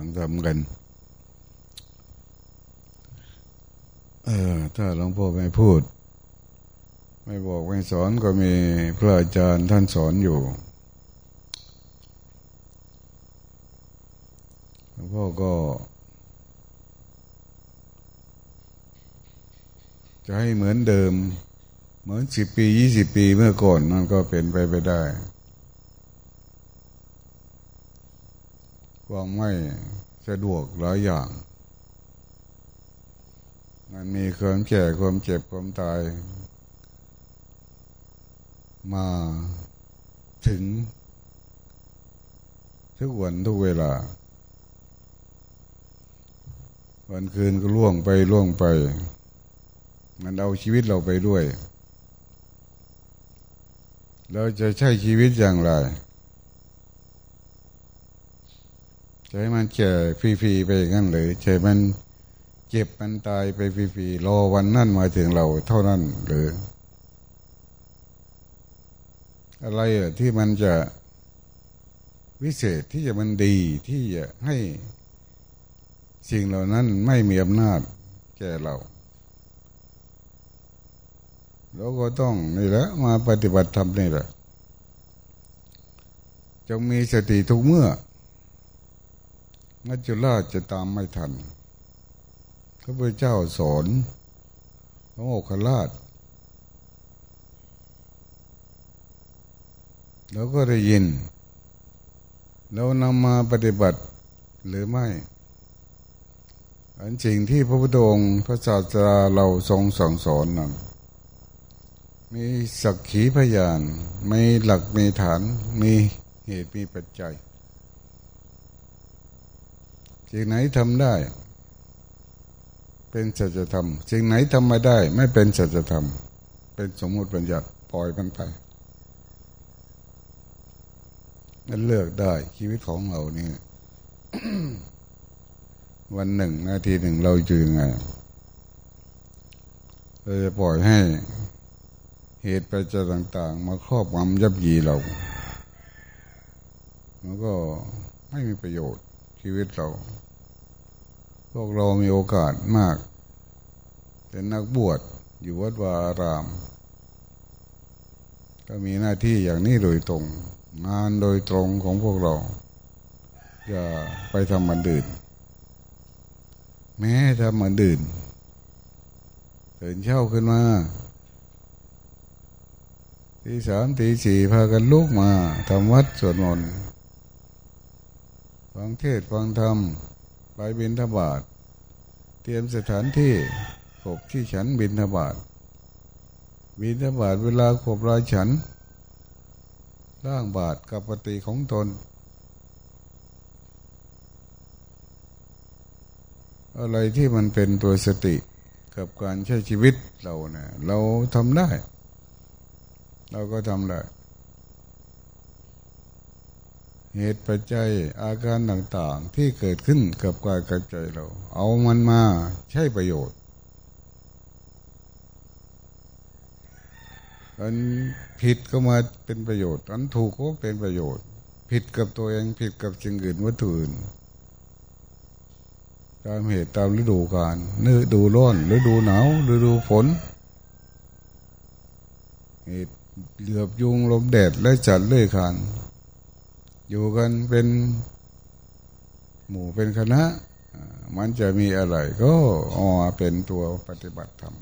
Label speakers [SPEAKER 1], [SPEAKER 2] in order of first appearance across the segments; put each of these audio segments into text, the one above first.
[SPEAKER 1] ฟังทำกัน เออ ถ้าหลวงพ่อไม่พูด ไม่บอกไม่สอนก็มีพระอาจารย์ท่านสอนอยู่หลวงพ่อก็ จะให้เหมือนเดิม เหมือนสิบปียี่สิบปีเมื่อก่อนมันก็เป็นไปไปได้ ความไม่สะดวกหลายอย่าง มันมีความแก่ความเจ็บความตาย มาถึง ทุกวันทุกเวลา วันคืนก็ล่วงไปล่วงไป มันเอาชีวิตเราไปด้วย เราจะใช้ชีวิตอย่างไร ใช้มันแก่ฟรีๆไปงั้นเลยใช้มันเจ็บมันตายไปฟรีๆรอวันนั่นมาถึงเราเท่านั้นหรือ อะไรอะที่มันจะวิเศษที่จะมันดีที่จะให้สิ่งเหล่านั้นไม่มีอำนาจแก่เราเราก็ต้องนี่แหละมาปฏิบัติธรรมนี่แหละจงมีสติทุกเมื่อ มัจจุราชจะตามไม่ทันพระพุทธเจ้าสอนพระโมคคัลลาชเราก็ได้ยิน เรานำมาปฏิบัติหรือไม่ อันจริงที่พระพุทธองค์พระศาสดาเราทรงสั่งสอนนั้นมีสักขีพยาน มีหลักมีฐาน มีเหตุมีปัจจัย สิ่งไหนทำได้ เป็นสัจธรรมสิ่งไหนทำไม่ได้ ไม่เป็นสัจธรรม เป็นสมมติปัญญาปล่อยมันไปนั่นเลือกได้ชีวิตของเรานี่วันหนึ่งนาทีหนึ่งเราจะยังไงเราจะปล่อยให้เหตุปัจจัยต่าง ๆ มาครอบงำยับยีเรา มันก็ไม่มีประโยชน์ ชีวิตเรา พวกเรามีโอกาสมาก เป็นนักบวชอยู่วัดวาอาราม ก็มีหน้าที่อย่างนี้โดยตรง งานโดยตรงของพวกเรา อย่าไปทำมันดื่น แม้ทำมันดื่นตื่นเช้าขึ้นมาตีสามตีสี่พากันลุกมาทำวัดสวดมนต์ ฟังเทศฟังธรรมไปบินทบาทเตรียมสถานที่ขบที่ฉันบินทบาทบินทบาทเวลาขบรายฉันร่างบาทกับปฏิของตน อะไรที่มันเป็นตัวสติกับการใช้ชีวิตเราเนี่ยเราทำได้ เราก็ทำได้ เหตุปัจจัยอาการต่างๆ ที่เกิดขึ้นกับกายกับใจเรา เอามันมาใช้ประโยชน์อันผิดก็มาเป็นประโยชน์ อันถูกก็เป็นประโยชน์ ผิดกับตัวเองผิดกับสิ่งอื่นวัตถุอื่นตามเหตุตามฤดูกาลฤดูร้อนฤดูหนาวฤดูฝนเหตุเหลือบยุงลมแดดและจัดเลื่อยคาน อยู่กันเป็นหมู่เป็นคณะ มันจะมีอะไรก็อ๋อเป็นตัวปฏิบัติธรรม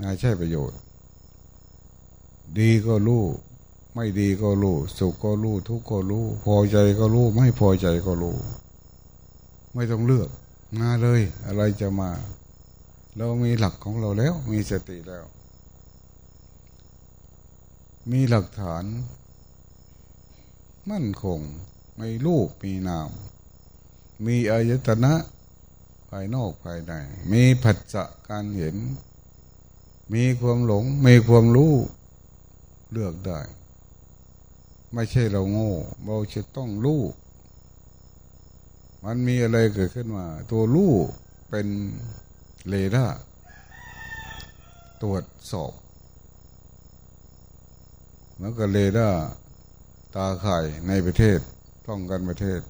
[SPEAKER 1] น่าใช่ประโยชน์ ดีก็รู้ไม่ดีก็รู้สุขก็รู้ทุกข์ก็รู้พอใจก็รู้ไม่พอใจก็รู้ไม่ต้องเลือกมาเลย อะไรจะมา เรามีหลักของเราแล้ว มีสติแล้ว มีหลักฐาน มั่นคงมีรูปมีนาม มีอายตนะภายนอกภายใน มีผัสสะการเห็น มีความหลง มีความรู้เลือกได้ ไม่ใช่เราโง่ เราจะต้องรู้มันมีอะไรเกิดขึ้นมา ตัวรู้เป็นเลดาตรวจสอบ แล้วก็เลดา ตาข่ายในประเทศป้องกันประเทศ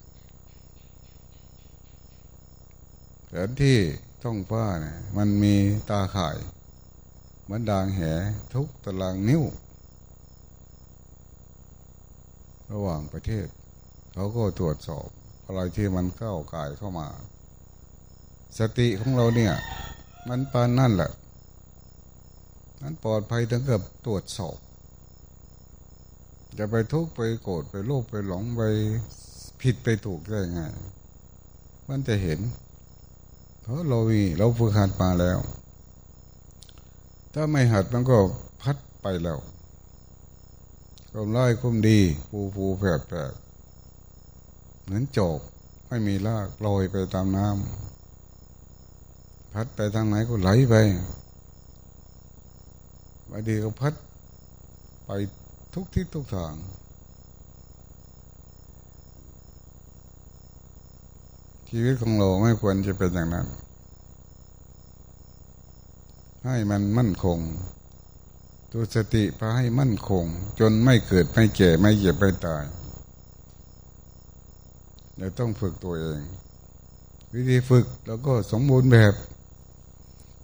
[SPEAKER 1] แผนที่ท้องฟ้าเนี่ยมันมีตาข่าย เหมือนดางแหทุกตารางนิ้ว ระหว่างประเทศ เขาก็ตรวจสอบอะไรที่มันเข้ากายเข้ามา สติของเราเนี่ย มันปานนั่นแหละนั้นปลอดภัยถึงกับตรวจสอบ จะไปทุกข์ไปโกรธไปโลภไปหลงไปผิดไปถูกได้ไงมันจะเห็น เพราะเรามีเราฝึกหัดมาแล้ว ถ้าไม่หัดมันก็พัดไปแล้วความร้ายความดีฟูฟูแผดแผดเหมือนโจกไม่มีลากลอยไปตามน้ำพัดไปทางไหนก็ไหลไปบางทีก็พัดไป ทุกทิศทุกทาง ชีวิตของเราไม่ควรจะเป็นอย่างนั้น ให้มันมั่นคง ตัวสติพาให้มั่นคง จนไม่เกิดไม่แก่ไม่เจ็บไม่ตายเราต้องฝึกตัวเอง วิธีฝึกแล้วก็สมบูรณ์แบบ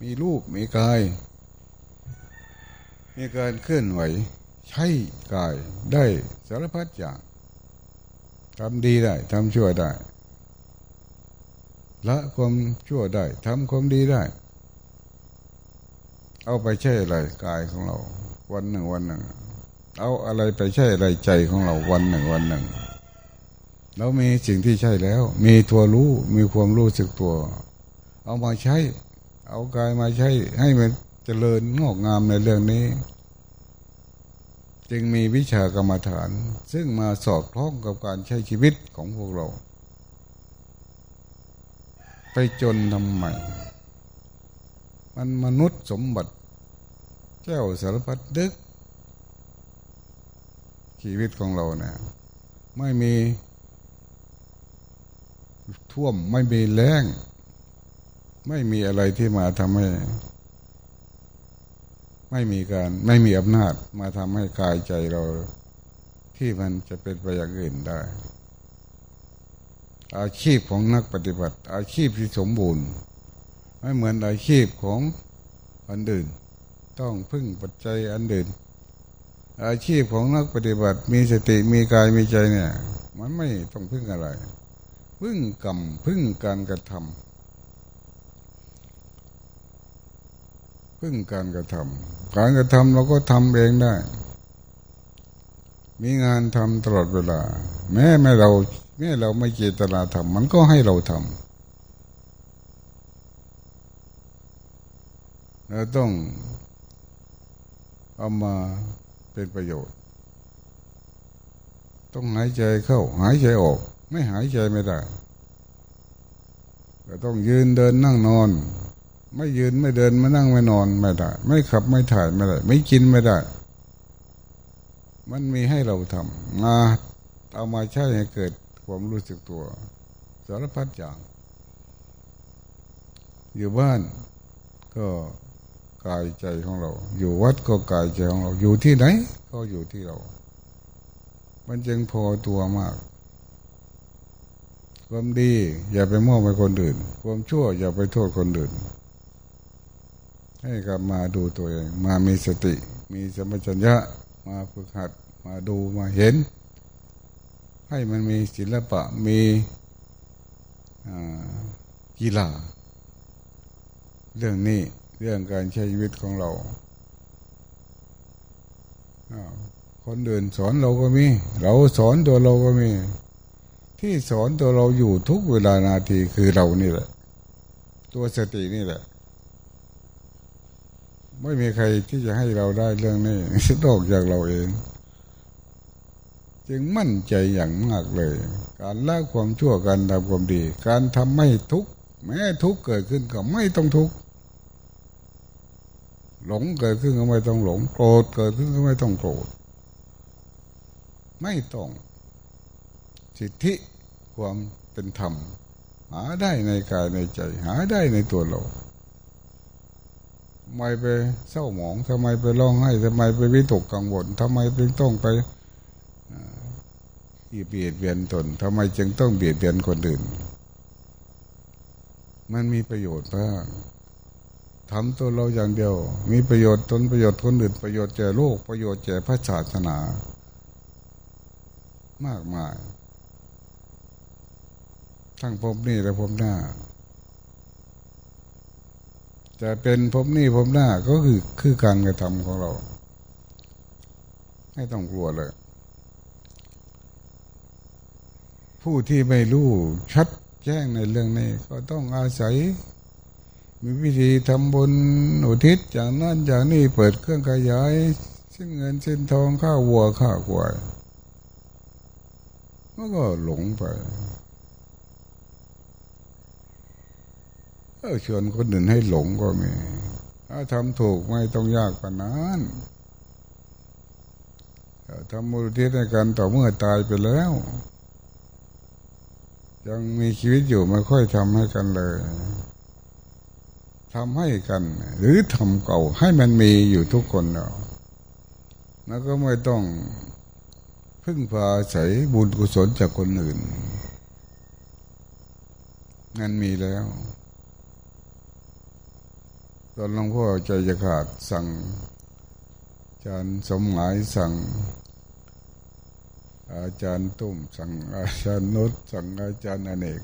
[SPEAKER 1] มีรูปมีกาย มีการเคลื่อนไหว ใช้กายได้สารพัดอย่างทำดีได้ทำชั่วได้ละความชั่วได้ทำความดีได้ เอาไปใช่อะไรกายของเรา วันหนึ่งวันหนึ่ง เอาอะไรไปใช่อะไรใจของเราวันหนึ่งวันหนึ่งเรามีสิ่งที่ใช่แล้ว มีตัวรู้มีความรู้สึกตัว เอามาใช้ เอากายมาใช้ให้มันเจริญงอกงามในเรื่องนี้ จึงมีวิชากรรมฐาน ซึ่งมาสอดคล้องกับการใช้ชีวิตของพวกเรา ไปจนทำไมมันมนุษย์สมบัติเจ้าสารพัดดึก ชีวิตของเราเนี่ยไม่มี ท่วมไม่มีแรง ไม่มีอะไรที่มาทำให้ ไม่มีการไม่มีอำนาจมาทำให้กายใจเรา ที่มันจะเป็นไปอย่างอื่นได้ อาชีพของนักปฏิบัติ อาชีพที่สมบูรณ์ ไม่เหมือนอาชีพของอันอื่น ต้องพึ่งปัจจัยอันอื่น อาชีพของนักปฏิบัติ มีสติมีกายมีใจเนี่ย มันไม่ต้องพึ่งอะไร พึ่งกรรมพึ่งการกระทำ พึ่งการกระทำการกระทำเราก็ทำเองได้ มีงานทำตลอดเวลา แม้แม่เราแม้เราไม่เจตนาทำมันก็ให้เราทำเราต้องเอามาเป็นประโยชน์ ต้องหายใจเข้า หายใจออก ไม่หายใจไม่ได้ก็ต้องยืนเดินนั่งนอน ไม่ยืนไม่เดินไม่นั่งไม่นอนไม่ได้ ไม่ขับไม่ถ่ายไม่ได้ ไม่กินไม่ได้ มันมีให้เราทำมาเอามาใช้ให้เกิดความรู้สึกตัว สารพัดอย่าง อยู่บ้านก็กายใจของเรา อยู่วัดก็กายใจของเรา อยู่ที่ไหน ก็อยู่ที่เรา มันจึงพอตัวมาก ความดี อย่าไปมอบให้คนอื่น ความชั่ว อย่าไปโทษคนอื่น ให้กลับมาดูตัวเอง มามีสติ มีสมัชัญญะ มาฝึกหัด มาดูมาเห็น ให้มันมีศิลปะมีกีฬา เรื่องนี้เรื่องการใช้ชีวิตของเราคนเดินสอนเราก็มี เราสอนตัวเราก็มี ที่สอนตัวเราอยู่ทุกเวลานาทีคือเรานี่แหละ ตัวสตินี่แหละ ไม่มีใครที่จะให้เราได้เรื่องนี้นอกจากเราเอง จึงมั่นใจอย่างมากเลย การละความชั่วการทำความดี การทำไม่ทุกข์แม้ทุกข์เกิดขึ้นก็ไม่ต้องทุกข์หลงเกิดขึ้นก็ไม่ต้องหลงโกรธเกิดขึ้นก็ไม่ต้องโกรธไม่ต้องสิทธิความเป็นธรรม หาได้ในกายในใจ หาได้ในตัวเรา ไมไปเศร้าหมองทำไมไปร้องไห้ทำไมไปวิตกกังวลทำไมจึงต้องไปเบียดเบียนตนทำไมจึงต้องเบียดเบียนคนอื่น มันมีประโยชน์บ้างทำตัวเราอย่างเดียว มีประโยชน์ตนประโยชน์คนอื่นประโยชน์แก่โลกประโยชน์แก่พระศาสนา มากมาย ทั้งพบนี่และพบหน้า จะเป็นพบนี่พบหน้าก็คือคือการกระทำของเรา ไม่ต้องกลัวเลย ผู้ที่ไม่รู้ชัดแจ้งในเรื่องนี้ ก็ต้องอาศัย มีวิธีทำบุญอุทิศอย่างนั้นอย่างนี้เปิดเครื่องขยายสิ้นเงินสิ้นทองข้าววัวข้าวควายมันก็หลงไป ชวนคนอื่นให้หลงก็มีถ้าทำถูกไม่ต้องยากกว่านั้นทำมูลทิศในการต่อเมื่อตายไปแล้ว ยังมีชีวิตอยู่ไม่ค่อยทำให้กันเลยทำให้กัน หรือทำเก่าให้มันมีอยู่ทุกคนเราแล้วก็ไม่ต้องพึ่งพาใส่บุญกุศลจากคนอื่น นั่นมีแล้ว ตอนหลวงพ่อใจจะขาดสั่งอาจารย์สมหมายสั่ง อาจารย์ตุ้ม สั่งอาจารย์นุชสั่งอาจารย์อเนก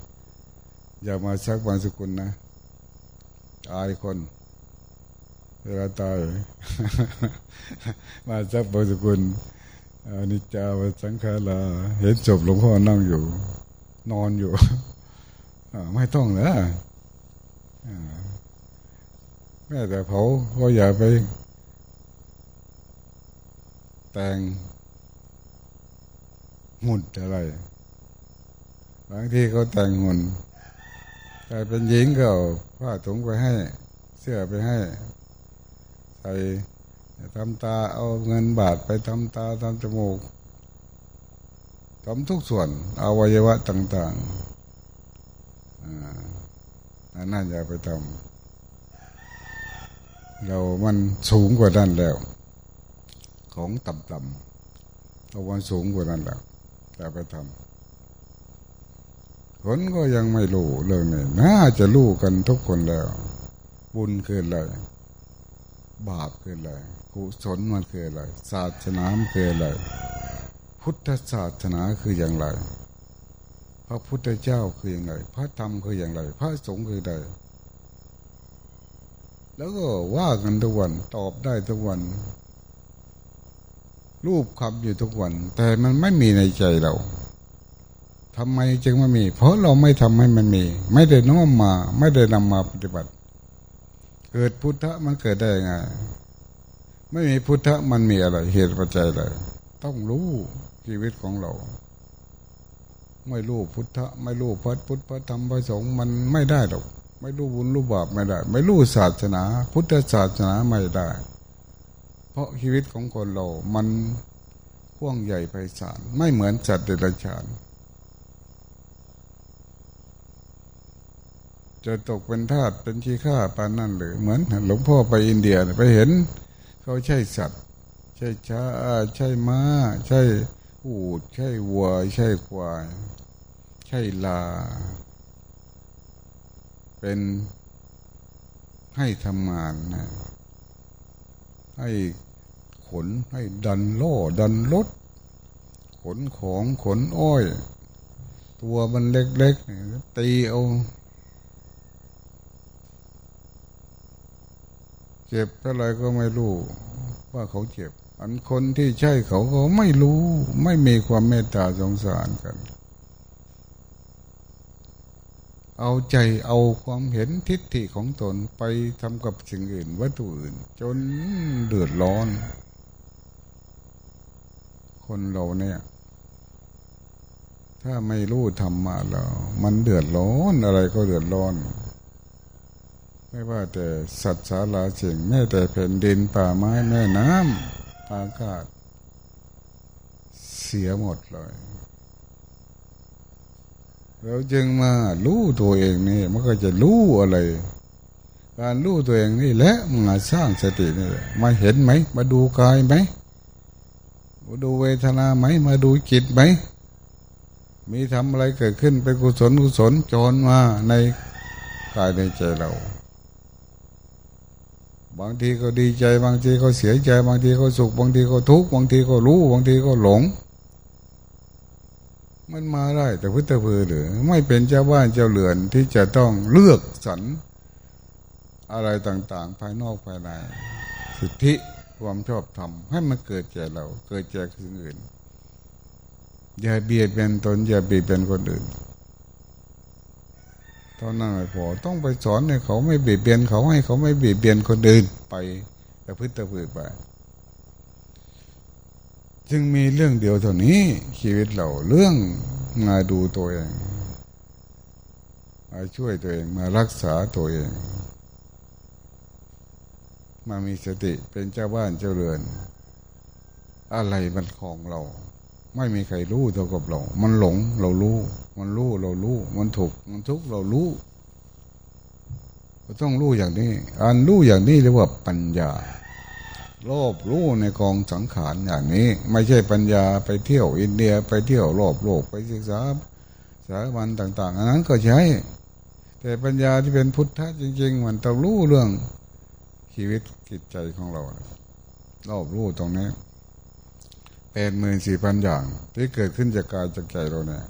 [SPEAKER 1] อย่ามาซักบางสกุลนะอายคนเวลาตายมาซักบางสกุลอนิจจาวสังขาราเห็นจบหลวงพ่อนั่งอยู่ นอนอยู่ไม่ต้องนะ แม่แต่เผาก็อย่าไป แต่งหุ่นอะไร บางทีเขาแต่งหุ่นกลายเป็นหญิงก็ผ้าถุงไปให้ เสื้อไปให้ ใส่ทำตาเอาเงินบาทไปทำตาทำจมูกทำทุกส่วนอวัยวะต่างๆอันนั้นอย่าไปทำ เรามันสูงกว่านั้นแล้ว ของต่ำๆเราวันสูงกว่านั้นแล้วอย่ไปทำคนก็ยังไม่รู้เรื่องนี้น่าจะรู้กันทุกคนแล้ว บุญคืออะไร บาปคืออะไรกุศลมันคืออะไร ศาสนาคืออะไร พุทธศาสนาคืออย่างไร พระพุทธเจ้าคืออย่างไร พระธรรมคืออย่างไร พระสงฆ์คือใด แล้วก็ว่ากันทุกวันตอบได้ทุกวัน รูปคำอยู่ทุกวัน แต่มันไม่มีในใจเราทำไมจึงไม่มี เพราะเราไม่ทำให้มันมี ไม่ได้น้อมมา ไม่ได้นำมาปฏิบัติ เกิดพุทธะมันเกิดได้ไงไม่มีพุทธะมันมีอะไร เหตุปัจจัยอะไรต้องรู้ชีวิตของเรา ไม่รู้พุทธะ ไม่รู้พระพุทธพระธรรมพระสงฆ์มันไม่ได้หรอก ไม่รู้บุญรู้บาปไม่ได้ ไม่รู้ศาสนา พุทธศาสนาไม่ได้ เพราะชีวิตของคนเรามันพ่วงใหญ่ไพศาลไม่เหมือนจัดเดรัจฉานจะตกเป็นทาสเป็นขี้ข้าปานนั่นหรือเหมือนหลวงพ่อไปอินเดียไปเห็น เขาใช่สัตว์ ใช่ช้าใช่ม้า ใช่อูด ใช่วัว ใช่ควาย ใช่ลา เป็นให้ทำงานนะให้ขนให้ดันโล่ดันรถขนของขนอ้อย ตัวมันเล็กๆตีเอาเจ็บเท่าไรก็ไม่รู้ ว่าเขาเจ็บ อันคนที่ใช่เขาก็ไม่รู้ ไม่มีความเมตตาสงสารกัน เอาใจเอาความเห็นทิฏฐิของตนไปทำกับสิ่งอื่นวัตถุอื่น จนเดือดร้อน คนเราเนี่ย ถ้าไม่รู้ธรรมะแล้ว มันเดือดร้อนอะไรก็เดือดร้อน ไม่ว่าแต่สัตว์สาราสิ่งแม้แต่แผ่นดินป่าไม้แม่น้ำอากาศ เสียหมดเลย เราจึงมารู้ตัวเองนี่มันก็จะรู้อะไร การรู้ตัวเองนี่แหละมาสร้างสตินี่มาเห็นไหม มาดูกายไหมมาดูเวทนาไหม มาดูจิตไหม มีทำอะไรเกิดขึ้นเป็นกุศลกุศลจรมาในกายในใจเรา บางทีก็ดีใจ บางทีก็เสียใจ บางทีก็สุข บางทีก็ทุกข์ บางทีก็รู้ บางทีก็หลง มันมาได้ แต่พุทธเพือหรือไม่เป็นเจ้าบ้านเจ้าเรือนที่จะต้องเลือกสรรอะไรต่างๆ ภายนอกภายในสิทธิความชอบธรรมให้มันเกิดแก่เรา เกิดแก่คนอื่น อย่าเบียดเบียนตน อย่าเบียดเบียนคนอื่นเท่านั้นไม่พอต้องไปสอนให้เขาไม่เบียดเบียนเขาให้เขาไม่เบียดเบียนคนอื่นไปแต่พึ่งตะพือไป จึงมีเรื่องเดียวเท่านี้ ชีวิตเราเรื่องมาดูตัวเอง มาช่วยตัวเองมารักษาตัวเอง มามีสติเป็นเจ้าบ้านเจ้าเรือน อะไรมันของเรา ไม่มีใครรู้เท่ากับเรา มันหลงเรารู้ มันรู้เรารู้ มันถูกมันทุกเรารู้ต้องรู้อย่างนี้ อันรู้อย่างนี้เรียกว่าปัญญา โลภรู้ในกองสังขารอย่างนี้ ไม่ใช่ปัญญาไปเที่ยวอินเดียไปเที่ยวรอบโลกไปศึกษาสาบันต่าง ๆ อันนั้นก็ใช้แต่ปัญญาที่เป็นพุทธะจริง ๆ มันต้องรู้เรื่องชีวิตจิตใจของเรารอบรู้ตรงนี้เป็นหมื่นสี่พันอย่าง ที่เกิดขึ้นจากกายจากใจเราเนี่ย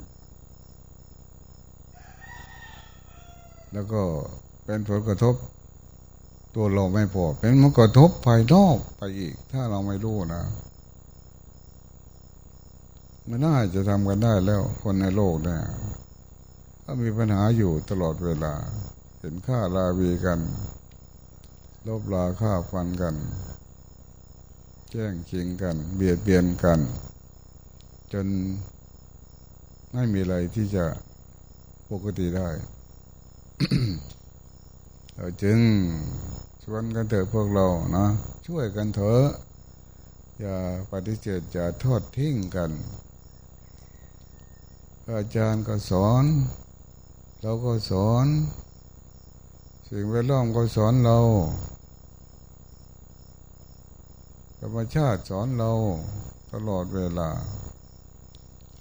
[SPEAKER 1] แล้วก็เป็นผลกระทบ ตัวเราไม่พอเป็นมันกระทบภายนอกไปอีก ถ้าเราไม่รู้นะม่น่าจะทำกันได้แล้ว คนในโลกเนี่ยก็มีปัญหาอยู่ตลอดเวลา เห็นค่าราวีกัน ลบลาฆ่าฟันกัน แจ้งชิงกัน เบียดเบียนกัน จนไม่มีอะไรที่จะปกติได้เราจึง ชวนกันเถอะพวกเรานะ ช่วยกันเถอะอย่าปฏิเสธอย่าทอดทิ้งกัน อาจารย์ก็สอน เราก็สอน สิ่งแวดล้อมก็สอนเราธรรมชาติสอนเราตลอดเวลา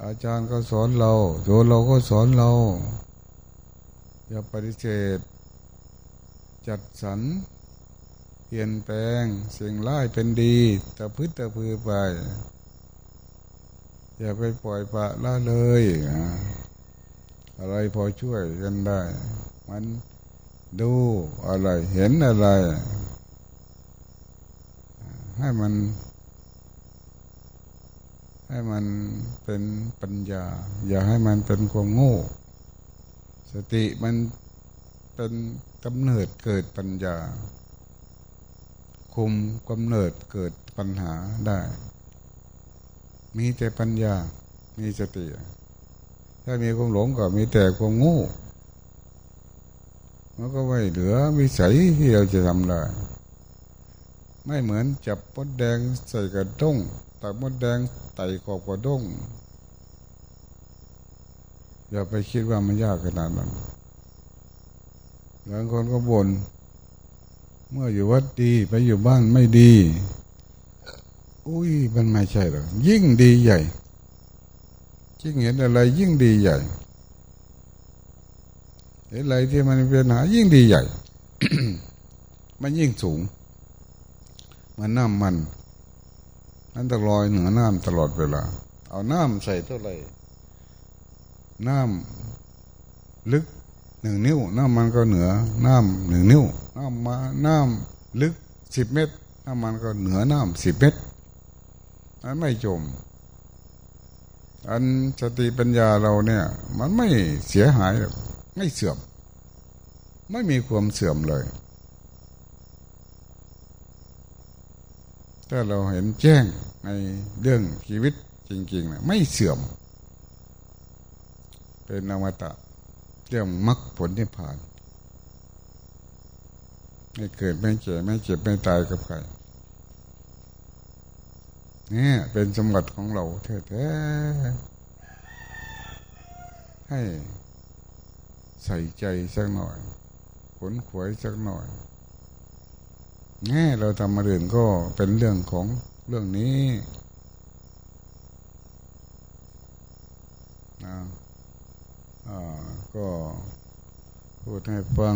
[SPEAKER 1] อาจารย์ก็สอนเราตัวเราก็สอนเรา อย่าปฏิเสธจัดสรร เปลี่ยนแปลงสิ่งร้ายเป็นดีตะพื้นตะพือไป อย่าไปปล่อยปะละเลย อะไรพอช่วยกันได้ มันดูอะไรเห็นอะไร ให้มัน ให้มันเป็นปัญญา อย่าให้มันเป็นความโง่ สติมันเป็นกำเนิดเกิดปัญญา คุมกำเนิดเกิดปัญหาได้ มีแต่ปัญญา มีสติ ถ้ามีความหลงก็มีแต่ความงูมันก็ไม่เหลือวิสัยที่เราจะทำได้ ไม่เหมือนจับมดแดงใส่กระด้งตักมดแดงไต่กอบกระด้งอย่าไปคิดว่ามันยากขนาดนั้นบางคนก็บน่น เมื่ออยู่วัดดีไปอยู่บ้านไม่ดี อุ้ยมันไม่ใช่หรอกยิ่งดีใหญ่ยิ่งเห็นอะไรยิ่งดีใหญ่เห็นอะไรที่มันเป็นหายิ่งดีใหญ่ มันยิ่งสูง มันน้ำมันนั่นตะลอยเหนือน้ำตลอดเวลา เอาน้ำใส่เท่าไหร่น้ำลึก หนึ่งนิ้ว น้ำมันก็เหนือน้ำหนึ่งนิ้ว น้ำมาน้ำลึกสิบเมตร น้ำมันก็เหนือน้ำสิบเมตรนั้นไม่จม อันสติปัญญาเราเนี่ย มันไม่เสียหายหรอกไม่เสื่อม ไม่มีความเสื่อมเลยถ้าเราเห็นแจ้งในเรื่องชีวิตจริงๆนะไม่เสื่อม เป็นนามตะ เรื่องมรรคผลนิพพาน ไม่เกิดไม่เจ็บไม่เจ็บไม่ตายกับใครเนี่ยเป็นสมบัติของเราแท้ๆให้ใส่ใจสักหน่อยผลขวยสักหน่อยแง่เราทำมาเรื่องก็เป็นเรื่องของเรื่องนี้นะ ก็พูดให้ฟัง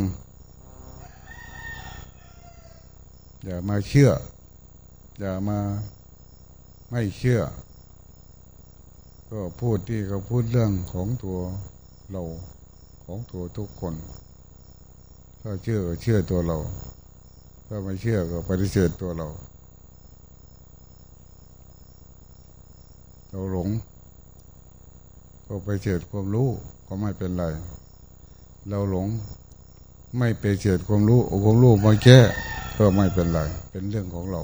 [SPEAKER 1] อย่ามาเชื่อ อย่ามาไม่เชื่อ ก็พูดที่เขาพูดเรื่องของตัวเราของตัวทุกคน ถ้าเชื่อก็เชื่อตัวเรา ถ้าไม่เชื่อก็ปฏิเสธตัวเรา เราหลง ก็ไปเฉดความรู้ ก็ไม่เป็นไร เราหลงไม่ไปเฉดความรู้เอาความรู้มาแก้ก็ไม่เป็นไร เป็นเรื่องของเรา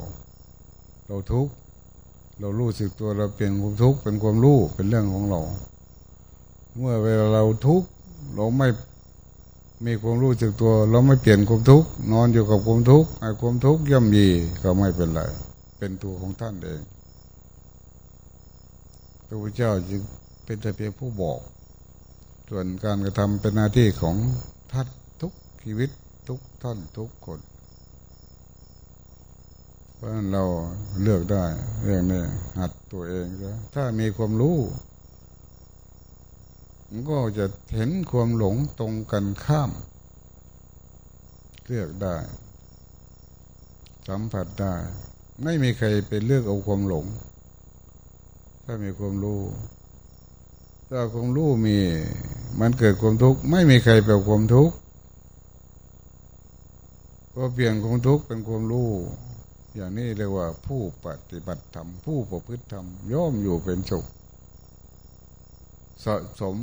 [SPEAKER 1] เราทุกข์เรารู้สึกตัวเราเปลี่ยนความทุกข์เป็นความรู้เป็นเรื่องของเรา เมื่อเวลาเราทุกข์เราไม่มีความรู้สึกตัว เราไม่เปลี่ยนความทุกข์นอนอยู่กับความทุกข์ไอ้ความทุกข์ย่ำยีก็ไม่เป็นไร เป็นตัวของท่านเองพระพุทธเจ้าจึงเป็นแต่เพียงผู้บอก ส่วนการกระทำเป็นหน้าที่ของท่านทุกชีวิตทุกท่านทุกคนเพราะฉะนั้นเราเลือกได้ เรื่องนี้หัดตัวเองซะถ้ามีความรู้มันก็จะเห็นความหลงตรงกันข้าม เลือกได้ สัมผัสได้ ไม่มีใครไปเลือกเอาความหลง ถ้ามีความรู้ ถ้าความรู้มี มันเกิดความทุกข์ไม่มีใครเปลความทุกข์ก็เปลี่ยนความทุกข์เป็นความรู้อย่างนี้เรียกว่าผู้ปฏิบัติธรรมผู้ประพฤติธรรมย่อมอยู่เป็นสุขสะสม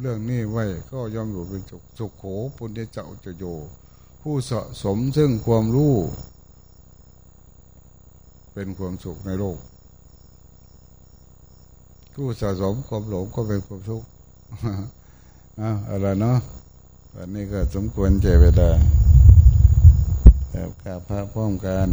[SPEAKER 1] เรื่องนี้ไว้ก็ย่อมอยู่เป็นสุขสุขโขปุญญเจ้าจะโย ผู้สะสมซึ่งความรู้ เป็นความสุขในโลก ผู้สะสมความหลงก็เป็นความทุกข์อะอะไรเนาะวันนี้ก็สมควรเจเวลาแล้วกราบพระพร้อมกัน